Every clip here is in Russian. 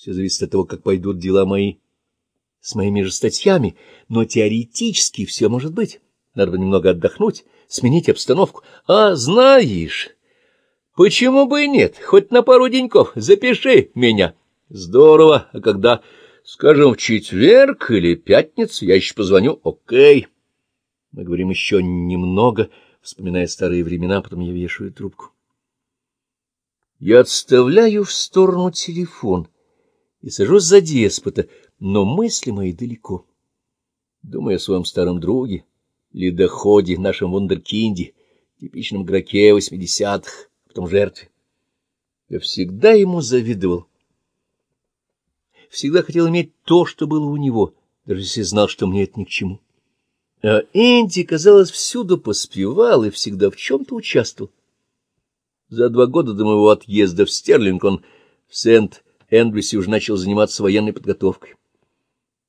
Все зависит от того, как пойдут дела мои с моими же статьями, но теоретически все может быть. Надо бы немного отдохнуть, сменить обстановку. А знаешь, почему бы и нет? Хоть на пару деньков запиши меня. Здорово. А когда, скажем, в четверг или пятницу, я еще позвоню. Окей. Мы говорим еще немного, вспоминая старые времена, потом я вешаю трубку. Я отставляю в сторону телефон и сажусь за деспота, но мысли мои далеко. Думаю о своем старом друге, ледоходе, нашем вундеркинде, типичном игроке восьмидесятых, потом жертве. Я всегда ему завидовал. Всегда хотел иметь то, что было у него, даже если знал, что мне это ни к чему. А Энди, казалось, всюду поспевал и всегда в чем-то участвовал. За два года до моего отъезда в Стерлинг он в Сент-Эндрюсе уже начал заниматься военной подготовкой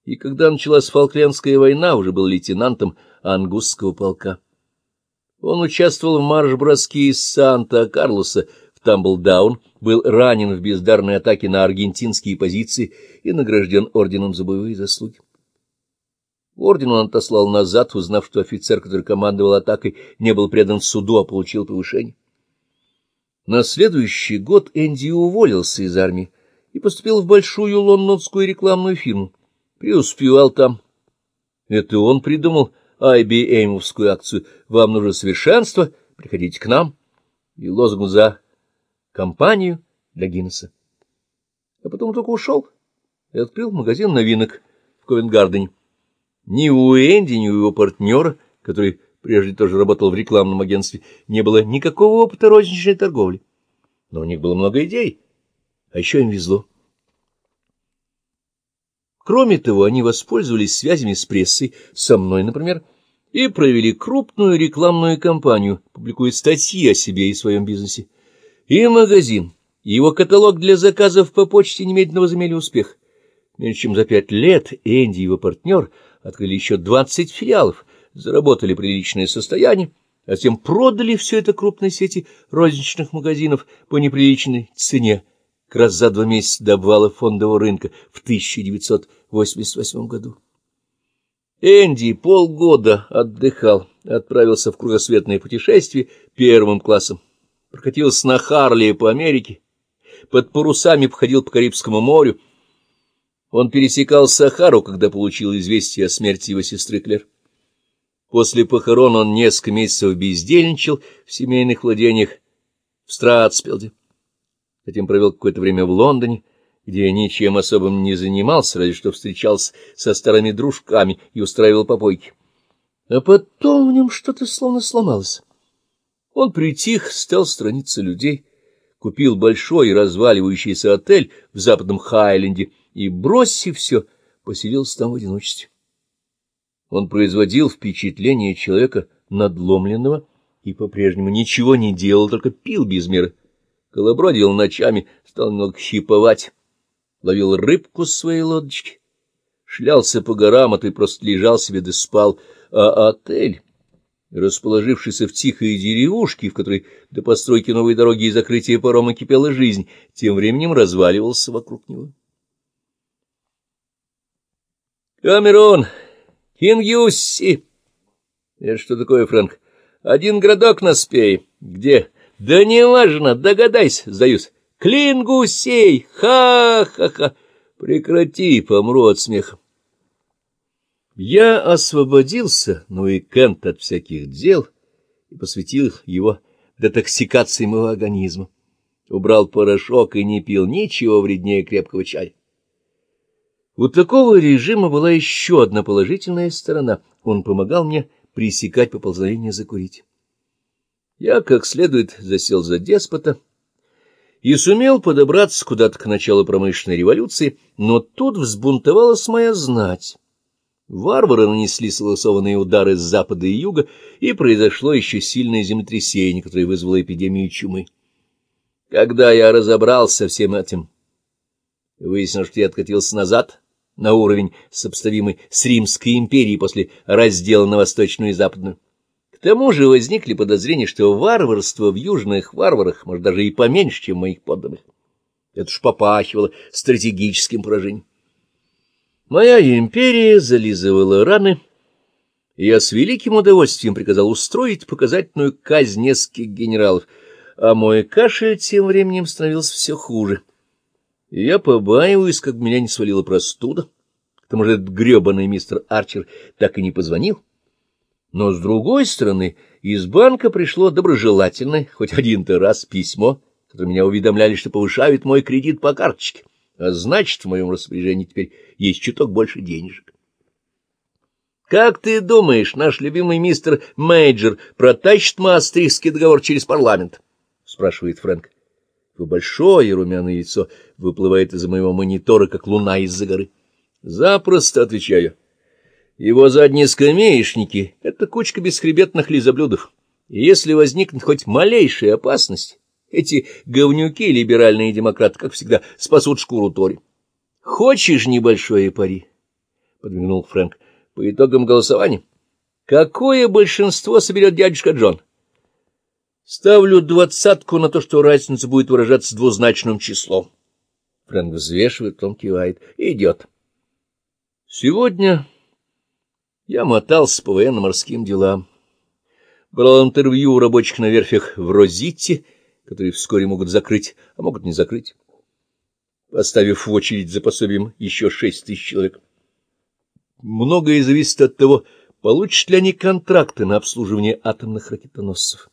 и когда началась Фолклендская война, уже был лейтенантом ангусского полка. Он участвовал в марш-броске из Санта-Карлоса в Тамблдаун, был ранен в бездарной атаке на аргентинские позиции и награжден орденом за боевые заслуги. Орден он отослал назад, узнав, что офицер, который командовал атакой, не был предан суду, а получил повышение. На следующий год Энди уволился из армии и поступил в большую лондонскую рекламную фирму преуспевал там. Это он придумал IBM-овскую акцию «Вам нужно совершенство, приходите к нам» и лозунг за компанию для Гиннесса. А потом только ушел и открыл магазин новинок в Ковенгардене. Ни у Энди, ни у его партнера, который прежде тоже работал в рекламном агентстве, не было никакого опыта розничной торговли. Но у них было много идей, а еще им везло. Кроме того, они воспользовались связями с прессой, со мной, например, и провели крупную рекламную кампанию, публикуя статьи о себе и своем бизнесе. И магазин, и его каталог для заказов по почте немедленно возымели успех. Меньше чем за пять лет Энди и его партнер открыли еще двадцать филиалов, заработали приличное состояние, а затем продали все это крупной сети розничных магазинов по неприличной цене, как раз за два месяца до обвала фондового рынка в 1988 году. Энди полгода отдыхал, отправился в кругосветное путешествие первым классом, прокатился на Харли по Америке, под парусами походил по Карибскому морю. Он пересекал Сахару, когда получил известие о смерти его сестры Клер. После похорон он несколько месяцев бездельничал в семейных владениях в Стратспилде. Затем провел какое-то время в Лондоне, где ничем особым не занимался, разве что встречался со старыми дружками и устраивал попойки. А потом в нем что-то словно сломалось. Он притих, стал страница людей, купил большой разваливающийся отель в западном Хайленде и, бросив все, поселился там в одиночестве. Он производил впечатление человека надломленного и по-прежнему ничего не делал, только пил без меры колобродил ночами, стал немного хиповать, ловил рыбку с своей лодочки, шлялся по горам, а ты просто лежал себе да спал, а отель, расположившийся в тихой деревушке, в которой до постройки новой дороги и закрытия парома кипела жизнь, тем временем разваливался вокруг него. Камерон, Кингюсси. Это что такое, Фрэнк? Один городок на спей. Где? Да неважно, догадайся, сдаюсь. Клингусей! Ха-ха-ха! Прекрати, помру от смеха. Я освободился, ну и Кент от всяких дел, и посвятил его детоксикации моего организма. Убрал порошок и не пил ничего вреднее крепкого чая. У такого режима была еще одна положительная сторона. Он помогал мне пресекать поползновение закурить. Я как следует засел за деспота и сумел подобраться куда-то к началу промышленной революции, но тут взбунтовалась моя знать. Варвары нанесли согласованные удары с запада и юга, и произошло еще сильное землетрясение, которое вызвало эпидемию чумы. Когда я разобрался со всем этим, выяснилось, что я откатился назад на уровень, сопоставимый с Римской империей после раздела на Восточную и Западную. Тому же возникли подозрения, что варварство в южных варварах, может, даже и поменьше, чем моих подданных. Это уж попахивало стратегическим поражением. Моя империя зализывала раны, и я с великим удовольствием приказал устроить показательную казнь нескольких генералов, а мой кашель тем временем становился все хуже. И я побаиваюсь, как меня не свалила простуда. К тому же этот гребаный мистер Арчер так и не позвонил. Но, с другой стороны, из банка пришло доброжелательное, хоть один-то раз, письмо, которое меня уведомляли, что повышают мой кредит по карточке, а значит, в моем распоряжении теперь есть чуток больше денежек. Как ты думаешь, наш любимый мистер Мейджор протащит Маастрихтский договор через парламент? — спрашивает Фрэнк. Его большое румяное лицо выплывает из моего монитора, как луна из-за горы. — Запросто, — отвечаю. Его задние скамеечники — это кучка бесхребетных лизоблюдов. И если возникнет хоть малейшая опасность, эти говнюки, либеральные демократы, как всегда, спасут шкуру Тори. — Хочешь небольшое пари? — подмигнул Фрэнк. — По итогам голосования. Какое большинство соберет дядюшка Джон? — Ставлю двадцатку на то, что разница будет выражаться двузначным числом. Фрэнк взвешивает, он кивает. — Идет. Сегодня я мотался по военно-морским делам. Брал интервью у рабочих на верфях в Розитте, которые вскоре могут закрыть, а могут не закрыть, поставив в очередь за пособием еще шесть тысяч человек. Многое зависит от того, получат ли они контракты на обслуживание атомных ракетоносцев.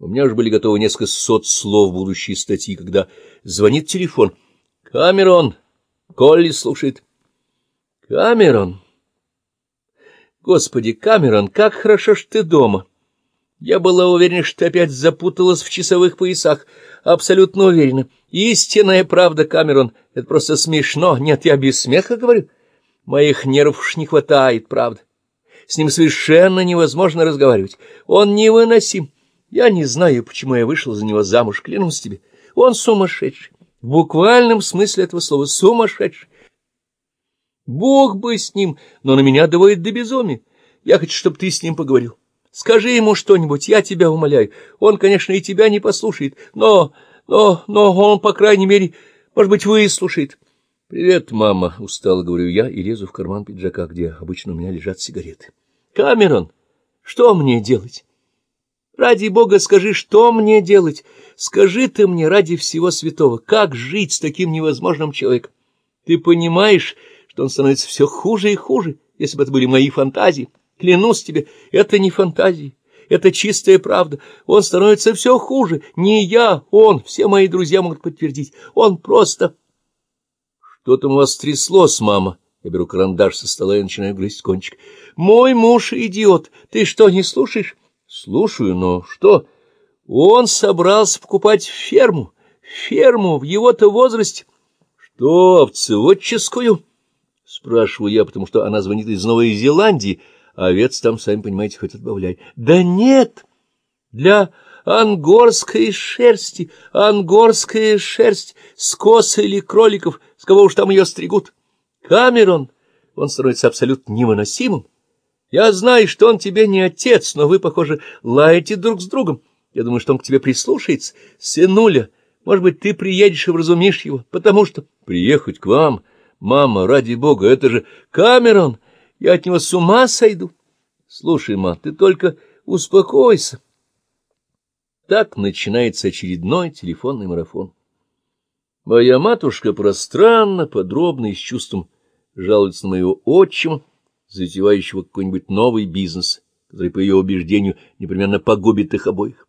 У меня уже были готовы несколько сот слов будущей статьи, когда звонит телефон. «Камерон!» Колли слушает. «Камерон!» Господи, Камерон, как хорошо, что ты дома. Я была уверена, что ты опять запуталась в часовых поясах. Абсолютно уверена. Истинная правда, Камерон. Это просто смешно. Нет, я без смеха говорю. Моих нервов уж не хватает, правда. С ним совершенно невозможно разговаривать. Он невыносим. Я не знаю, почему я вышел за него замуж, клянусь тебе. Он сумасшедший. В буквальном смысле этого слова сумасшедший. Бог бы с ним, но на меня доводит до безумия. Я хочу, чтобы ты с ним поговорил. Скажи ему что-нибудь, я тебя умоляю. Он, конечно, и тебя не послушает, но... но... но он, по крайней мере, может быть, выслушает. — Привет, мама, — устало говорю я и лезу в карман пиджака, где обычно у меня лежат сигареты. — Камерон, что мне делать? Ради бога скажи, что мне делать? Скажи ты мне ради всего святого, как жить с таким невозможным человеком? Ты понимаешь что он становится все хуже и хуже, если бы это были мои фантазии. Клянусь тебе, это не фантазии, это чистая правда. Он становится все хуже. Не я, он, все мои друзья могут подтвердить. Он просто... Что там у вас тряслось, мама? Я беру карандаш со стола и начинаю грызть кончик. Мой муж идиот. Ты что, не слушаешь? Слушаю, но что? Он собрался покупать ферму. Ферму в его-то возрасте. Что, овцеводческую? Спрашиваю я, потому что она звонит из Новой Зеландии, а овец там, сами понимаете, хоть отбавляй. Да нет! Для ангорской шерсти, ангорская шерсть, скоса или кроликов, с кого уж там ее стригут. Камерон, он становится абсолютно невыносимым. Я знаю, что он тебе не отец, но вы, похоже, лаете друг с другом. Я думаю, что он к тебе прислушается. Сынуля, может быть, ты приедешь и вразумишь его, потому что... Приехать к вам... Мама, ради бога, это же Камерон! Я от него с ума сойду. Слушай, ма, ты только успокойся. Так начинается очередной телефонный марафон. Моя матушка пространно, подробно и с чувством жалуется на моего отчима, затевающего какой-нибудь новый бизнес, который, по ее убеждению, непременно погубит их обоих.